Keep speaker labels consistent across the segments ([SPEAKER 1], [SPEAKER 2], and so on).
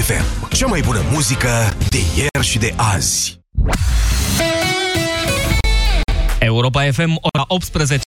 [SPEAKER 1] FM. Cea mai bună muzică de ieri și de azi.
[SPEAKER 2] Europa FM, ora 18.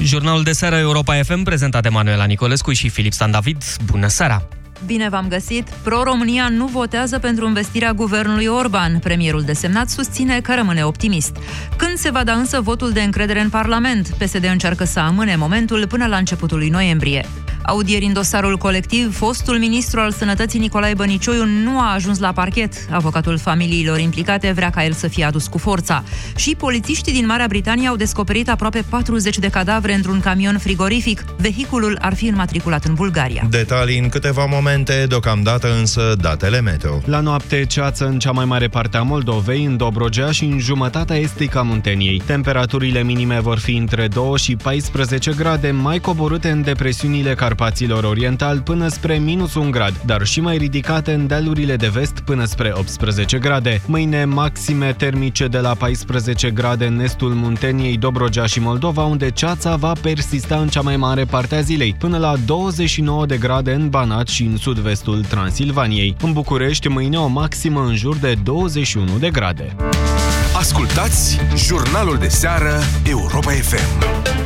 [SPEAKER 2] Jurnalul de seară Europa FM, prezentat de Manuela Nicolescu și Filip Stan David. Bună seara!
[SPEAKER 3] Bine v-am găsit! Pro-România nu votează pentru investirea guvernului Orban. Premierul desemnat susține că rămâne optimist. Când se va da însă votul de încredere în Parlament? PSD încearcă să amâne momentul până la începutul lui noiembrie. Audieri în dosarul colectiv, fostul ministru al sănătății Nicolae Bănicioiu nu a ajuns la parchet. Avocatul familiilor implicate vrea ca el să fie adus cu forța. Și polițiștii din Marea Britanie au descoperit aproape 40 de cadavre într-un camion frigorific. Vehiculul ar fi înmatriculat în Bulgaria.
[SPEAKER 4] Detalii în câteva momente, deocamdată însă datele meteo.
[SPEAKER 5] La noapte, ceață în cea mai mare parte a Moldovei, în Dobrogea și în jumătatea estică a Munteniei. Temperaturile minime vor fi între 2 și 14 grade, mai coborâte în depresiunile care Carpaților Oriental până spre minus 1 grad, dar și mai ridicate în dealurile de vest până spre 18 grade. Mâine maxime termice de la 14 grade în estul Munteniei, Dobrogea și Moldova, unde ceața va persista în cea mai mare parte a zilei, până la 29 de grade în Banat și în sud-vestul Transilvaniei. În București, mâine o maximă în jur de 21 de grade.
[SPEAKER 1] Ascultați jurnalul de seară Europa FM.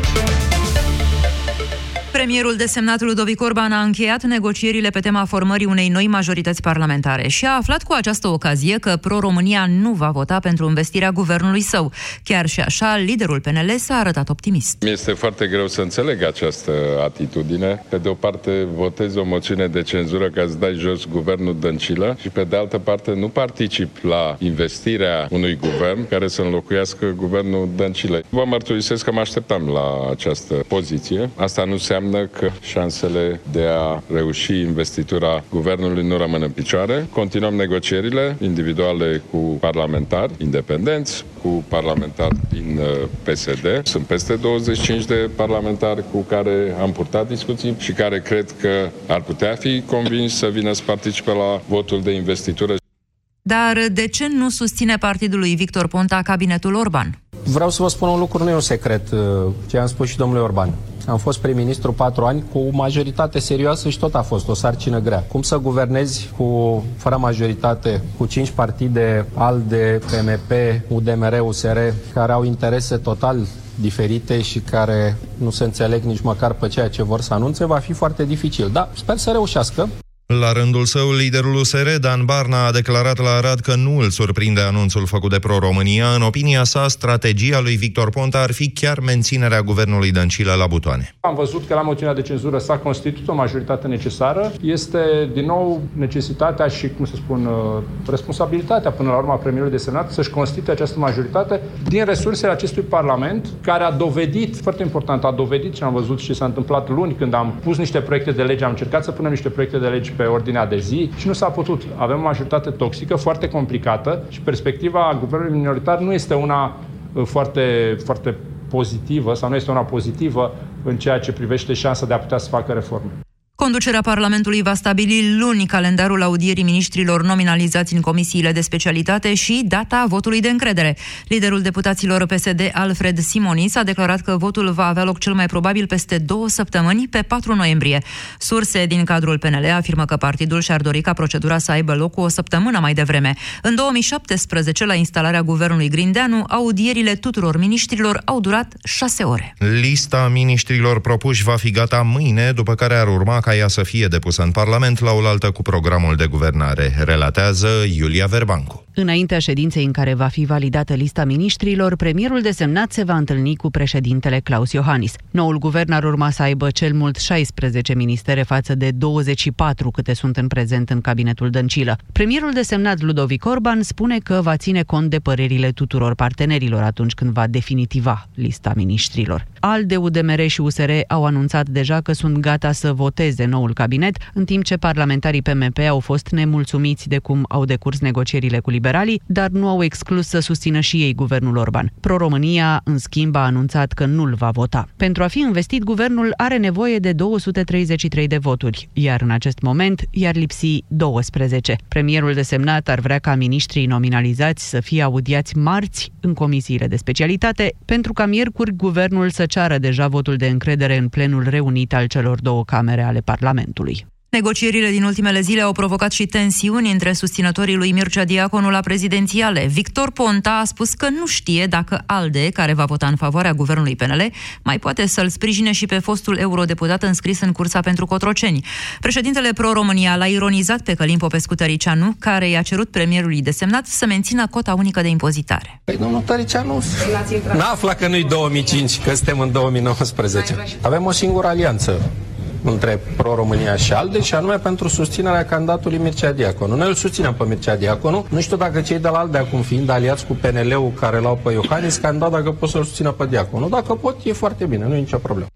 [SPEAKER 3] Premierul desemnat Ludovic Orban a încheiat negocierile pe tema formării unei noi majorități parlamentare și a aflat cu această ocazie că Pro-România nu va vota pentru investirea guvernului său. Chiar și așa, liderul PNL s-a arătat optimist.
[SPEAKER 6] Mi este foarte greu să înțeleg această atitudine. Pe de o parte, votez o moțiune de cenzură ca să dai jos guvernul Dăncilă și pe de altă parte nu particip la investirea unui guvern care să înlocuiască guvernul Dăncilă. Vă mărturisesc că mă așteptam la această poziție. Asta nu înseamnă înseamnă că șansele de a reuși investitura guvernului nu rămân în picioare. Continuăm negocierile individuale cu parlamentari independenți, cu parlamentari din uh, PSD. Sunt peste 25 de parlamentari cu care am purtat discuții și care cred că ar putea fi convins să vină să participe la votul de investitură.
[SPEAKER 3] Dar de ce nu susține partidul lui Victor Ponta cabinetul Orban?
[SPEAKER 7] Vreau să vă spun un lucru, nu e un secret, uh, ce am spus și domnului Orban. Am fost prim-ministru patru ani cu majoritate serioasă și tot a fost o sarcină grea. Cum să guvernezi cu, fără majoritate cu cinci partide, ALDE, PMP, UDMR, USR, care au interese total diferite și care nu se înțeleg nici măcar pe ceea ce vor să anunțe, va fi foarte dificil. Da, sper să reușească.
[SPEAKER 4] La rândul său, liderul USR, Dan Barna, a declarat la Arad că nu îl surprinde anunțul făcut de Pro-România. În opinia sa, strategia lui Victor Ponta ar fi chiar menținerea guvernului Dăncilă la butoane.
[SPEAKER 8] Am văzut că la moțiunea de cenzură s-a constituit o majoritate necesară. Este, din nou, necesitatea și, cum să spun, uh, responsabilitatea, până la urmă, a premierului de senat să-și constituie această majoritate din resursele acestui Parlament, care a dovedit, foarte important, a dovedit și am văzut ce s-a întâmplat luni când am pus niște proiecte de lege, am încercat să punem niște proiecte de lege pe ordinea de zi și nu s-a putut. Avem o majoritate toxică, foarte complicată și perspectiva guvernului minoritar nu este una uh, foarte, foarte pozitivă sau nu este una pozitivă în ceea ce privește șansa de a putea să facă reforme.
[SPEAKER 3] Conducerea Parlamentului va stabili luni calendarul audierii ministrilor nominalizați în comisiile de specialitate și data votului de încredere. Liderul deputaților PSD, Alfred Simonis, a declarat că votul va avea loc cel mai probabil peste două săptămâni, pe 4 noiembrie. Surse din cadrul PNL afirmă că partidul și-ar dori ca procedura să aibă loc cu o săptămână mai devreme. În 2017, la instalarea guvernului Grindeanu, audierile tuturor ministrilor au durat șase ore.
[SPEAKER 4] Lista ministrilor propuși va fi gata mâine, după care ar urma ca ea să fie depusă în Parlament la oaltă cu programul de guvernare, relatează Iulia Verbancu.
[SPEAKER 9] Înaintea ședinței în care va fi validată lista ministrilor, premierul desemnat se va întâlni cu președintele Claus Iohannis. Noul guvern ar urma să aibă cel mult 16 ministere față de 24 câte sunt în prezent în cabinetul Dăncilă. Premierul desemnat Ludovic Orban spune că va ține cont de părerile tuturor partenerilor atunci când va definitiva lista ministrilor. ALDE, UDMR și USR au anunțat deja că sunt gata să voteze formeze noul cabinet, în timp ce parlamentarii PMP au fost nemulțumiți de cum au decurs negocierile cu liberalii, dar nu au exclus să susțină și ei guvernul Orban. Pro-România, în schimb, a anunțat că nu-l va vota. Pentru a fi investit, guvernul are nevoie de 233 de voturi, iar în acest moment i-ar lipsi 12. Premierul desemnat ar vrea ca miniștrii nominalizați să fie audiați marți în comisiile de specialitate, pentru ca miercuri guvernul să ceară deja votul de încredere în plenul reunit al celor două camere ale Parlamentului.
[SPEAKER 3] Negocierile din ultimele zile au provocat și tensiuni între susținătorii lui Mircea Diaconu la prezidențiale. Victor Ponta a spus că nu știe dacă ALDE, care va vota în favoarea guvernului PNL, mai poate să-l sprijine și pe fostul eurodeputat înscris în cursa pentru Cotroceni. Președintele Pro-România l-a ironizat pe Călim Popescu Tăricianu, care i-a cerut premierului desemnat să mențină cota unică de impozitare.
[SPEAKER 7] Păi domnul Tăricianu n-a aflat că nu-i 2005, că suntem în 2019. Avem o singură alianță între Pro-România și ALDE și anume pentru susținerea candidatului Mircea Diaconu. Noi îl susținem pe Mircea Diaconu. Nu știu dacă cei de la ALDE, acum fiind aliați cu PNL-ul care l-au pe Iohannis, candidat dacă pot să-l susțină pe Diaconu. Dacă pot, e foarte bine, nu e nicio problemă.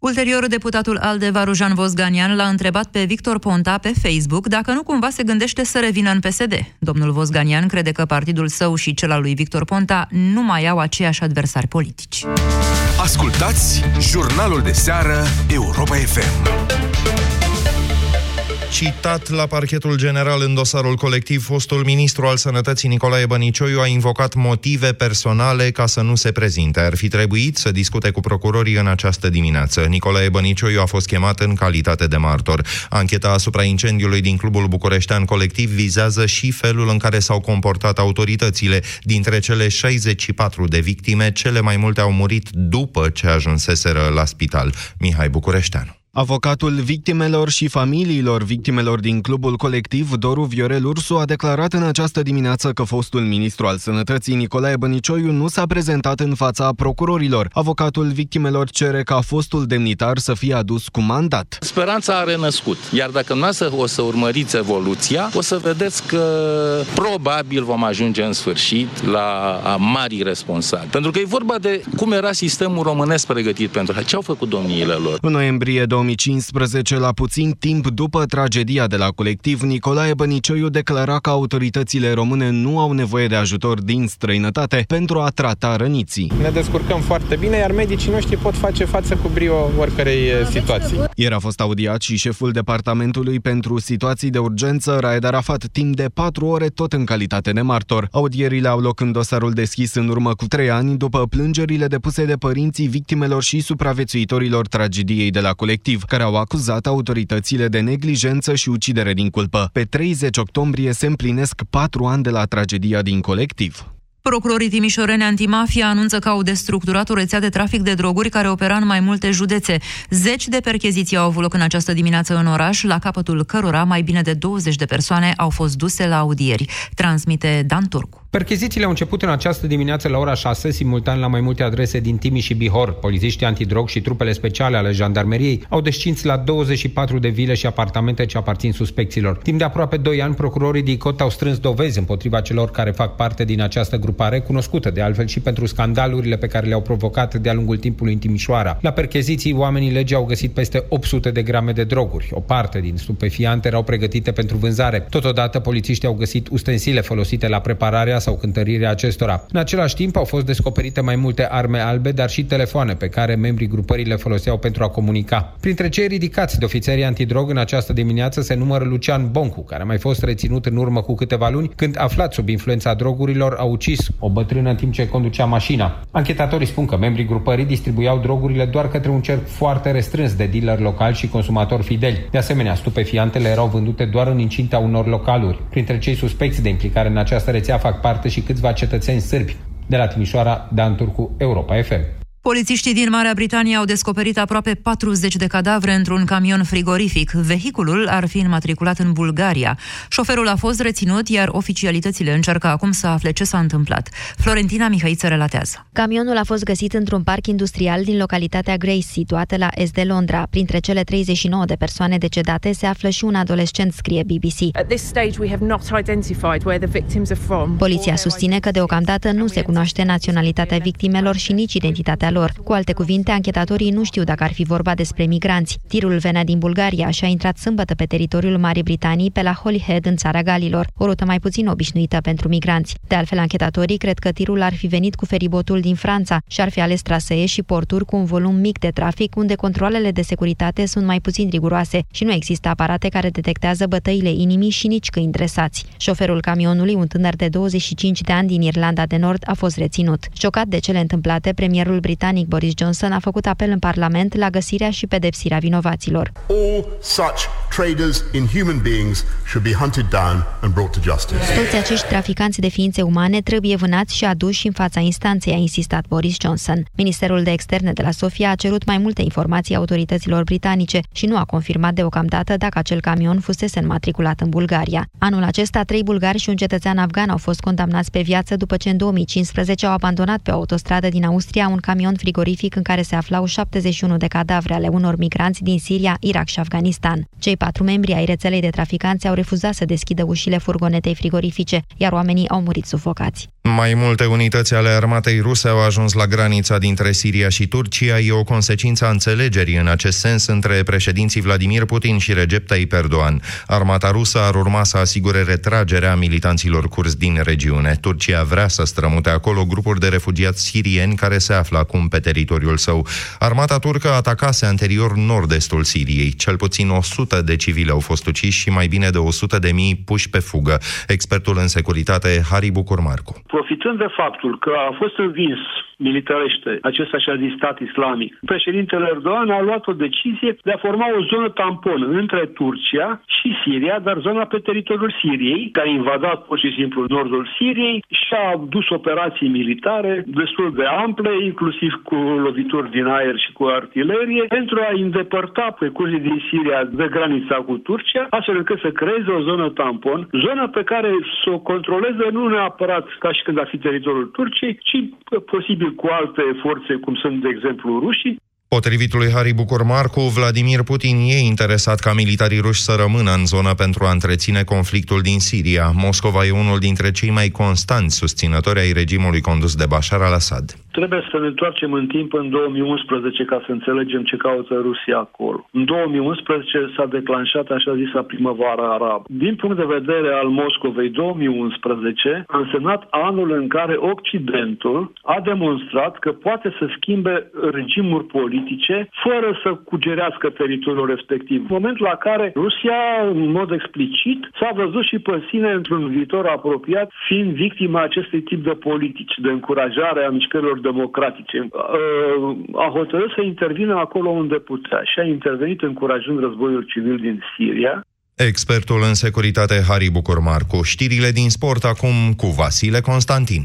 [SPEAKER 3] Ulterior, deputatul ALDE Varujan Vosganian l-a întrebat pe Victor Ponta pe Facebook dacă nu cumva se gândește să revină în PSD. Domnul Vosganian crede că partidul său și cel al lui Victor Ponta nu mai au aceiași adversari politici.
[SPEAKER 10] Ascultați jurnalul de seară Europa FM.
[SPEAKER 4] Citat la parchetul general în dosarul colectiv, fostul ministru al sănătății Nicolae Bănicioiu a invocat motive personale ca să nu se prezinte. Ar fi trebuit să discute cu procurorii în această dimineață. Nicolae Bănicioiu a fost chemat în calitate de martor. Ancheta asupra incendiului din clubul bucureștean colectiv vizează și felul în care s-au comportat autoritățile. Dintre cele 64 de victime, cele mai multe au murit după ce ajunseseră la spital. Mihai Bucureșteanu.
[SPEAKER 5] Avocatul victimelor și familiilor victimelor din clubul colectiv, Doru Viorel Ursu, a declarat în această dimineață că fostul ministru al sănătății, Nicolae Bănicioiu, nu s-a prezentat în fața procurorilor. Avocatul victimelor cere ca fostul demnitar să fie adus cu mandat.
[SPEAKER 11] Speranța a renăscut, iar dacă nu o să urmăriți evoluția, o să vedeți că probabil vom ajunge în sfârșit la a mari responsabili. Pentru că e vorba de cum era sistemul românesc pregătit pentru ce au făcut domniile lor.
[SPEAKER 5] În noiembrie 2015, la puțin timp după tragedia de la colectiv, Nicolae Bănicioiu declara că autoritățile române nu au nevoie de ajutor din străinătate pentru a trata răniții.
[SPEAKER 12] Ne descurcăm foarte bine, iar medicii noștri pot face față cu brio oricărei situații.
[SPEAKER 5] Ieri a fost audiat și șeful Departamentului pentru Situații de Urgență, Raed Arafat, timp de patru ore, tot în calitate de martor. Audierile au loc în dosarul deschis în urmă cu trei ani, după plângerile depuse de părinții victimelor și supraviețuitorilor tragediei de la colectiv colectiv, care au acuzat autoritățile de neglijență și ucidere din culpă. Pe 30 octombrie se împlinesc patru ani de la tragedia din colectiv.
[SPEAKER 3] Procurorii timișoreni antimafia anunță că au destructurat o rețea de trafic de droguri care opera în mai multe județe. Zeci de percheziții au avut loc în această dimineață în oraș, la capătul cărora mai bine de 20 de persoane au fost duse la audieri. Transmite Dan Turcu.
[SPEAKER 13] Perchezițiile au început în această dimineață la ora 6, simultan la mai multe adrese din Timiș și Bihor. Polițiștii antidrog și trupele speciale ale jandarmeriei au descins la 24 de vile și apartamente ce aparțin suspecților. Timp de aproape 2 ani, procurorii DICOT au strâns dovezi împotriva celor care fac parte din această grupare, cunoscută de altfel și pentru scandalurile pe care le-au provocat de-a lungul timpului în Timișoara. La percheziții, oamenii legii au găsit peste 800 de grame de droguri. O parte din stupefiante erau pregătite pentru vânzare. Totodată, polițiștii au găsit ustensile folosite la prepararea sau cântărirea acestora. În același timp au fost descoperite mai multe arme albe, dar și telefoane pe care membrii grupării le foloseau pentru a comunica. Printre cei ridicați de ofițerii antidrog în această dimineață se numără Lucian Boncu, care a mai fost reținut în urmă cu câteva luni când, aflat sub influența drogurilor, a ucis o bătrână în timp ce conducea mașina. Anchetatorii spun că membrii grupării distribuiau drogurile doar către un cerc foarte restrâns de dealer local și consumatori fideli. De asemenea, stupefiantele erau vândute doar în incinta unor localuri. Printre cei suspecți de implicare în această rețea fac parte și câțiva cetățeni sârbi. De la Timișoara, Dan Turcu, Europa FM.
[SPEAKER 3] Polițiștii din Marea Britanie au descoperit aproape 40 de cadavre într-un camion frigorific. Vehiculul ar fi înmatriculat în Bulgaria. Șoferul a fost reținut, iar oficialitățile încearcă acum să afle ce s-a întâmplat. Florentina Mihaiță relatează.
[SPEAKER 14] Camionul a fost găsit într-un parc industrial din localitatea Grace, situată la est de Londra. Printre cele 39 de persoane decedate se află și un adolescent, scrie BBC. Poliția susține că deocamdată nu se cunoaște naționalitatea victimelor și nici identitatea lor lor. Cu alte cuvinte, anchetatorii nu știu dacă ar fi vorba despre migranți. Tirul venea din Bulgaria și a intrat sâmbătă pe teritoriul Marii Britanii pe la Holyhead în țara Galilor, o rută mai puțin obișnuită pentru migranți. De altfel, anchetatorii cred că tirul ar fi venit cu feribotul din Franța și ar fi ales trasee și porturi cu un volum mic de trafic, unde controlele de securitate sunt mai puțin riguroase și nu există aparate care detectează bătăile inimii și nici câini dresați. Șoferul camionului, un tânăr de 25 de ani din Irlanda de Nord, a fost reținut. Șocat de cele întâmplate, premierul britanic Boris Johnson a făcut apel în Parlament la găsirea și pedepsirea vinovaților.
[SPEAKER 15] All such traders in human beings should be hunted down and brought to justice.
[SPEAKER 14] Toți acești traficanți de ființe umane trebuie vânați și aduși în fața instanței, a insistat Boris Johnson. Ministerul de Externe de la Sofia a cerut mai multe informații autorităților britanice și nu a confirmat deocamdată dacă acel camion fusese înmatriculat în Bulgaria. Anul acesta, trei bulgari și un cetățean afgan au fost condamnați pe viață după ce în 2015 au abandonat pe o autostradă din Austria un camion frigorific în care se aflau 71 de cadavre ale unor migranți din Siria, Irak și Afganistan. Cei patru membri ai rețelei de traficanți au refuzat să deschidă ușile furgonetei frigorifice, iar oamenii au murit sufocați.
[SPEAKER 4] Mai multe unități ale armatei ruse au ajuns la granița dintre Siria și Turcia. E o consecință a înțelegerii în acest sens între președinții Vladimir Putin și Recep Tayyip Erdogan. Armata rusă ar urma să asigure retragerea militanților curzi din regiune. Turcia vrea să strămute acolo grupuri de refugiați sirieni care se află acum pe teritoriul său. Armata turcă atacase anterior nord-estul Siriei. Cel puțin 100 de civili au fost uciși și mai bine de 100 de mii puși pe fugă. Expertul în securitate, Hari Bucurmarcu
[SPEAKER 16] profitând de faptul că a fost învins militarește acest așa zis stat islamic, președintele Erdogan a luat o decizie de a forma o zonă tampon între Turcia și Siria, dar zona pe teritoriul Siriei, care a invadat pur și simplu nordul Siriei și a dus operații militare destul de ample, inclusiv cu lovituri din aer și cu artilerie, pentru a îndepărta pe curzii din Siria de granița cu Turcia, astfel încât să creeze o zonă tampon, zona pe care să o controleze nu neapărat ca și când ar fi teritoriul Turciei, ci posibil cu alte forțe, cum sunt, de exemplu, rușii,
[SPEAKER 4] Potrivit lui Harry Bucur Marcu, Vladimir Putin e interesat ca militarii ruși să rămână în zonă pentru a întreține conflictul din Siria. Moscova e unul dintre cei mai constanți susținători ai regimului condus de Bashar al-Assad.
[SPEAKER 16] Trebuie să ne întoarcem în timp în 2011 ca să înțelegem ce caută Rusia acolo. În 2011 s-a declanșat așa zisa primăvara arabă. Din punct de vedere al Moscovei, 2011 a însemnat anul în care Occidentul a demonstrat că poate să schimbe regimuri politice politice, fără să cugerească teritoriul respectiv. În momentul la care Rusia, în mod explicit, s-a văzut și pe sine într-un viitor apropiat, fiind victima acestui tip de politici, de încurajare a mișcărilor democratice. Uh, a hotărât să intervină acolo unde putea și a intervenit încurajând războiul civil din Siria,
[SPEAKER 4] Expertul în securitate Harry Bucurmarcu. Știrile din sport acum cu Vasile Constantin.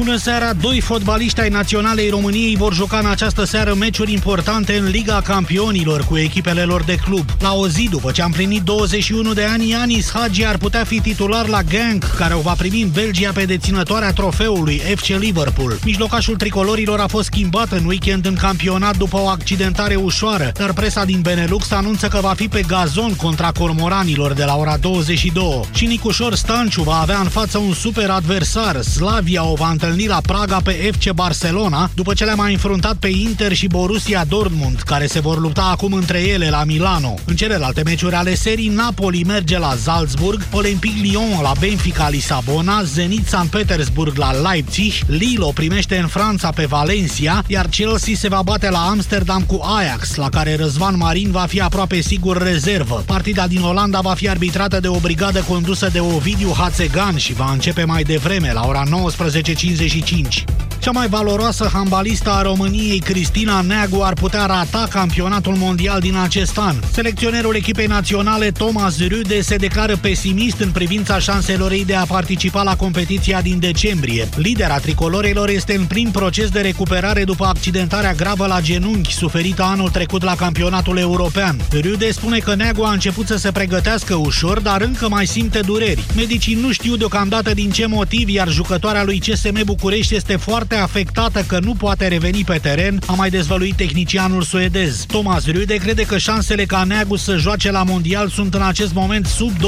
[SPEAKER 17] Bună seara! Doi fotbaliști ai Naționalei României vor juca în această seară meciuri importante în Liga Campionilor cu echipele lor de club. La o zi după ce am plinit 21 de ani, Ianis Hagi ar putea fi titular la Gang, care o va primi în Belgia pe deținătoarea trofeului FC Liverpool. Mijlocașul tricolorilor a fost schimbat în weekend în campionat după o accidentare ușoară, dar presa din Benelux anunță că va fi pe gazon contra cormoranilor de la ora 22. Și Nicușor Stanciu va avea în față un super adversar. Slavia o va întâlni întâlni la Praga pe FC Barcelona, după ce le-a mai înfruntat pe Inter și Borussia Dortmund, care se vor lupta acum între ele la Milano. În celelalte meciuri ale serii, Napoli merge la Salzburg, Olympique Lyon la Benfica Lisabona, Zenit San Petersburg la Leipzig, Lilo primește în Franța pe Valencia, iar Chelsea se va bate la Amsterdam cu Ajax, la care Răzvan Marin va fi aproape sigur rezervă. Partida din Olanda va fi arbitrată de o brigadă condusă de Ovidiu Hațegan și va începe mai devreme, la ora 19.50 55. Cea mai valoroasă handbalistă a României, Cristina Neagu, ar putea rata campionatul mondial din acest an. Selecționerul echipei naționale, Thomas Rüde, se declară pesimist în privința șanselor ei de a participa la competiția din decembrie. Lidera tricolorilor este în plin proces de recuperare după accidentarea gravă la genunchi suferită anul trecut la campionatul european. Rüde spune că Neagu a început să se pregătească ușor, dar încă mai simte dureri. Medicii nu știu deocamdată din ce motiv, iar jucătoarea lui CSM București este foarte foarte afectată că nu poate reveni pe teren, a mai dezvăluit tehnicianul suedez. Thomas Rüde crede că șansele ca Neagu să joace la mondial sunt în acest moment sub 20%.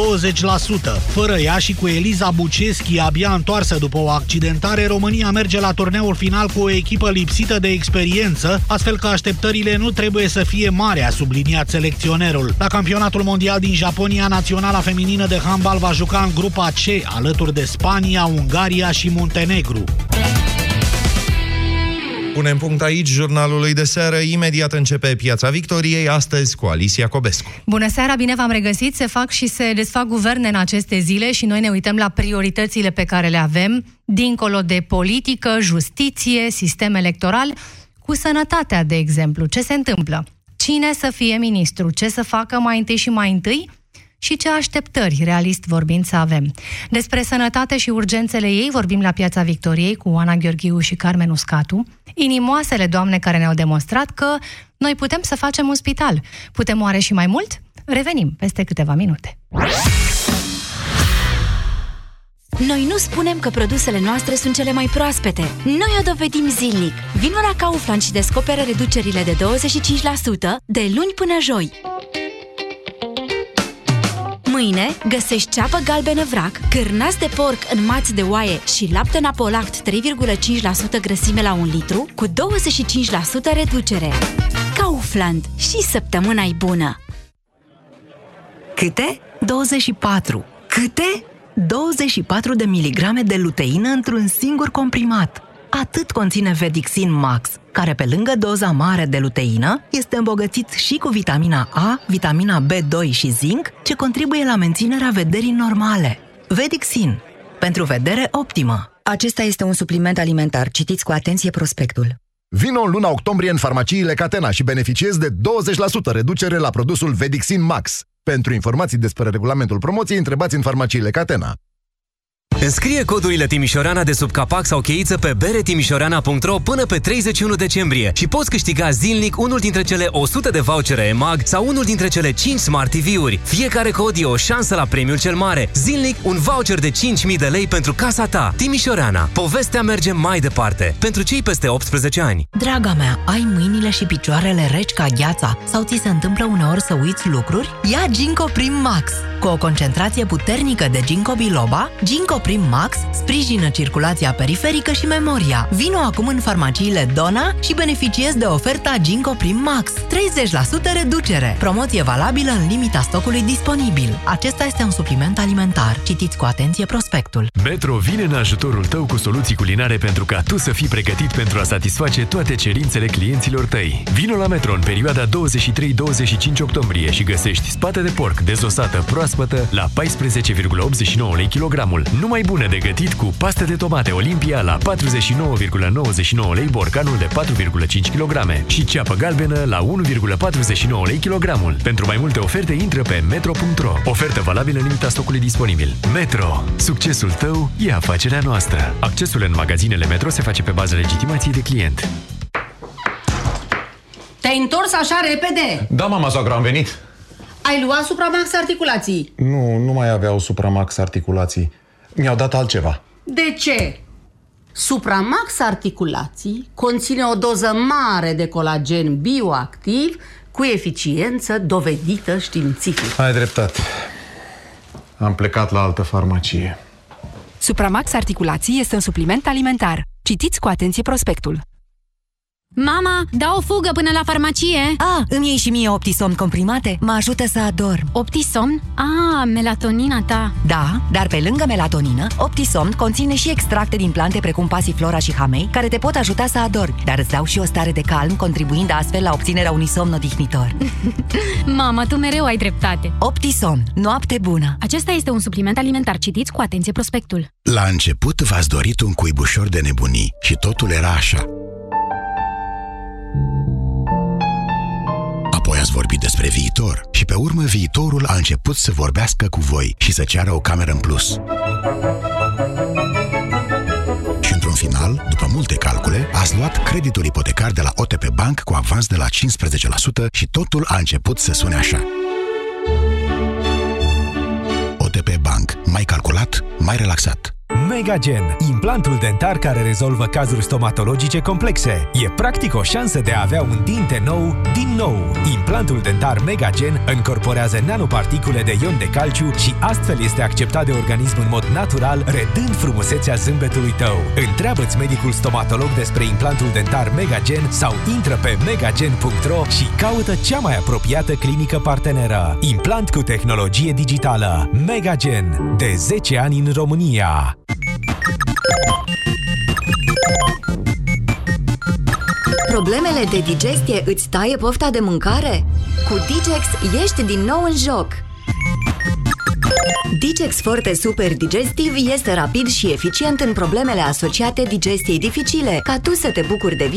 [SPEAKER 17] Fără ea și cu Eliza Buceschi abia întoarsă după o accidentare, România merge la turneul final cu o echipă lipsită de experiență, astfel că așteptările nu trebuie să fie mari, a subliniat selecționerul. La campionatul mondial din Japonia, naționala feminină de handbal va juca în grupa C, alături de Spania, Ungaria și Muntenegru.
[SPEAKER 4] Punem punct aici jurnalului de seară. Imediat începe Piața Victoriei, astăzi cu Alicia Cobescu.
[SPEAKER 18] Bună seara, bine v-am regăsit. Se fac și se desfac guverne în aceste zile și noi ne uităm la prioritățile pe care le avem, dincolo de politică, justiție, sistem electoral, cu sănătatea, de exemplu. Ce se întâmplă? Cine să fie ministru? Ce să facă mai întâi și mai întâi? Și ce așteptări, realist vorbind, să avem. Despre sănătate și urgențele ei vorbim la Piața Victoriei cu Ana Gheorghiu și Carmen Uscatu, inimoasele doamne care ne-au demonstrat că noi putem să facem un spital. Putem oare și mai mult? Revenim peste câteva minute.
[SPEAKER 19] Noi nu spunem că produsele noastre sunt cele mai proaspete. Noi o dovedim zilnic. Vino la Kaufland și descoperă reducerile de 25% de luni până joi. Mâine găsești ceapă galbenă vrac, cârnați de porc în mați de oaie și lapte Napolact 3,5% grăsime la un litru cu 25% reducere. Kaufland. Și săptămâna e bună!
[SPEAKER 20] Câte? 24. Câte? 24 de miligrame de luteină într-un singur comprimat. Atât conține Vedixin Max, care pe lângă doza mare de luteină, este îmbogățit și cu vitamina A, vitamina B2 și zinc, ce contribuie la menținerea vederii normale. Vedixin. Pentru vedere optimă.
[SPEAKER 1] Acesta este un supliment alimentar. Citiți cu atenție prospectul.
[SPEAKER 21] Vino în luna octombrie în farmaciile Catena și beneficiezi de 20% reducere la produsul Vedixin Max. Pentru informații despre regulamentul promoției, întrebați în farmaciile Catena.
[SPEAKER 2] Înscrie codurile Timișorana de sub capac sau cheiță pe beretimișorana.ro până pe 31 decembrie și poți câștiga zilnic unul dintre cele 100 de vouchere EMAG sau unul dintre cele 5 Smart TV-uri. Fiecare cod e o șansă la premiul cel mare. Zilnic un voucher de 5.000 de lei pentru casa ta. Timișorana. Povestea merge mai departe. Pentru cei peste 18 ani.
[SPEAKER 20] Draga mea, ai mâinile și picioarele reci ca gheața sau ți se întâmplă uneori să uiți lucruri? Ia Ginkgo Prim Max. Cu o concentrație puternică de ginkgo biloba, Ginkgo Prim Max sprijină circulația periferică și memoria. Vino acum în farmaciile Dona și beneficiezi de oferta Ginkgo Prim Max. 30% reducere. Promoție valabilă în limita stocului disponibil. Acesta este un supliment alimentar. Citiți cu atenție prospectul.
[SPEAKER 22] Metro vine în ajutorul tău cu soluții culinare pentru ca tu să fii pregătit pentru a satisface toate cerințele clienților tăi. Vino la Metro în perioada 23-25 octombrie și găsești spate de porc dezosată proaspătă la 14,89 lei kilogramul. Numai bune de gătit cu pastă de tomate Olimpia la 49,99 lei borcanul de 4,5 kg și ceapă galbenă la 1,49 lei kilogramul. Pentru mai multe oferte intră pe metro.ro. Ofertă valabilă în limita stocului disponibil. Metro. Succesul tău e afacerea noastră. Accesul în magazinele Metro se face pe bază legitimației de client.
[SPEAKER 23] Te-ai întors așa repede?
[SPEAKER 24] Da, mama soacră, am venit.
[SPEAKER 23] Ai luat Supramax articulații?
[SPEAKER 24] Nu, nu mai aveau Supramax articulații. Mi-au dat altceva.
[SPEAKER 23] De ce? Supramax articulații conține o doză mare de colagen bioactiv cu eficiență dovedită științific.
[SPEAKER 24] Ai dreptate. Am plecat la altă farmacie.
[SPEAKER 25] Supramax articulații este un supliment alimentar. Citiți cu atenție prospectul.
[SPEAKER 26] Mama, dau o fugă până la farmacie.
[SPEAKER 1] Ah, îmi iei și mie Optisomn comprimate? Mă ajută să adorm.
[SPEAKER 26] Optisomn? Ah, melatonina ta.
[SPEAKER 1] Da, dar pe lângă melatonină, Optisomn conține și extracte din plante precum pasiflora și hamei, care te pot ajuta să adormi, dar îți dau și o stare de calm, contribuind astfel la obținerea unui somn odihnitor.
[SPEAKER 26] Mama, tu mereu ai dreptate.
[SPEAKER 1] Optisomn. Noapte bună.
[SPEAKER 26] Acesta este un supliment alimentar. Citiți cu atenție prospectul.
[SPEAKER 10] La început v-ați dorit un cuibușor de nebunii și totul era așa. Ați vorbit despre viitor și pe urmă viitorul a început să vorbească cu voi și să ceară o cameră în plus. Și într-un final, după multe calcule, ați luat creditul ipotecar de la OTP Bank cu avans de la 15% și totul a început să sune așa. OTP Bank. Mai calculat, mai relaxat.
[SPEAKER 27] Megagen, implantul dentar care rezolvă cazuri stomatologice complexe. E practic o șansă de a avea un dinte nou din nou. Implantul dentar Megagen încorporează nanoparticule de ion de calciu și astfel este acceptat de organism în mod natural, redând frumusețea zâmbetului tău. Întreabă-ți medicul stomatolog despre implantul dentar Megagen sau intră pe megagen.ro și caută cea mai apropiată clinică parteneră. Implant cu tehnologie digitală. Megagen. De 10 ani în România.
[SPEAKER 1] Problemele de digestie îți taie pofta de mâncare? Cu Digex ești din nou în joc! Digex Forte Super Digestiv este rapid și eficient în problemele asociate digestiei dificile, ca tu să te bucuri de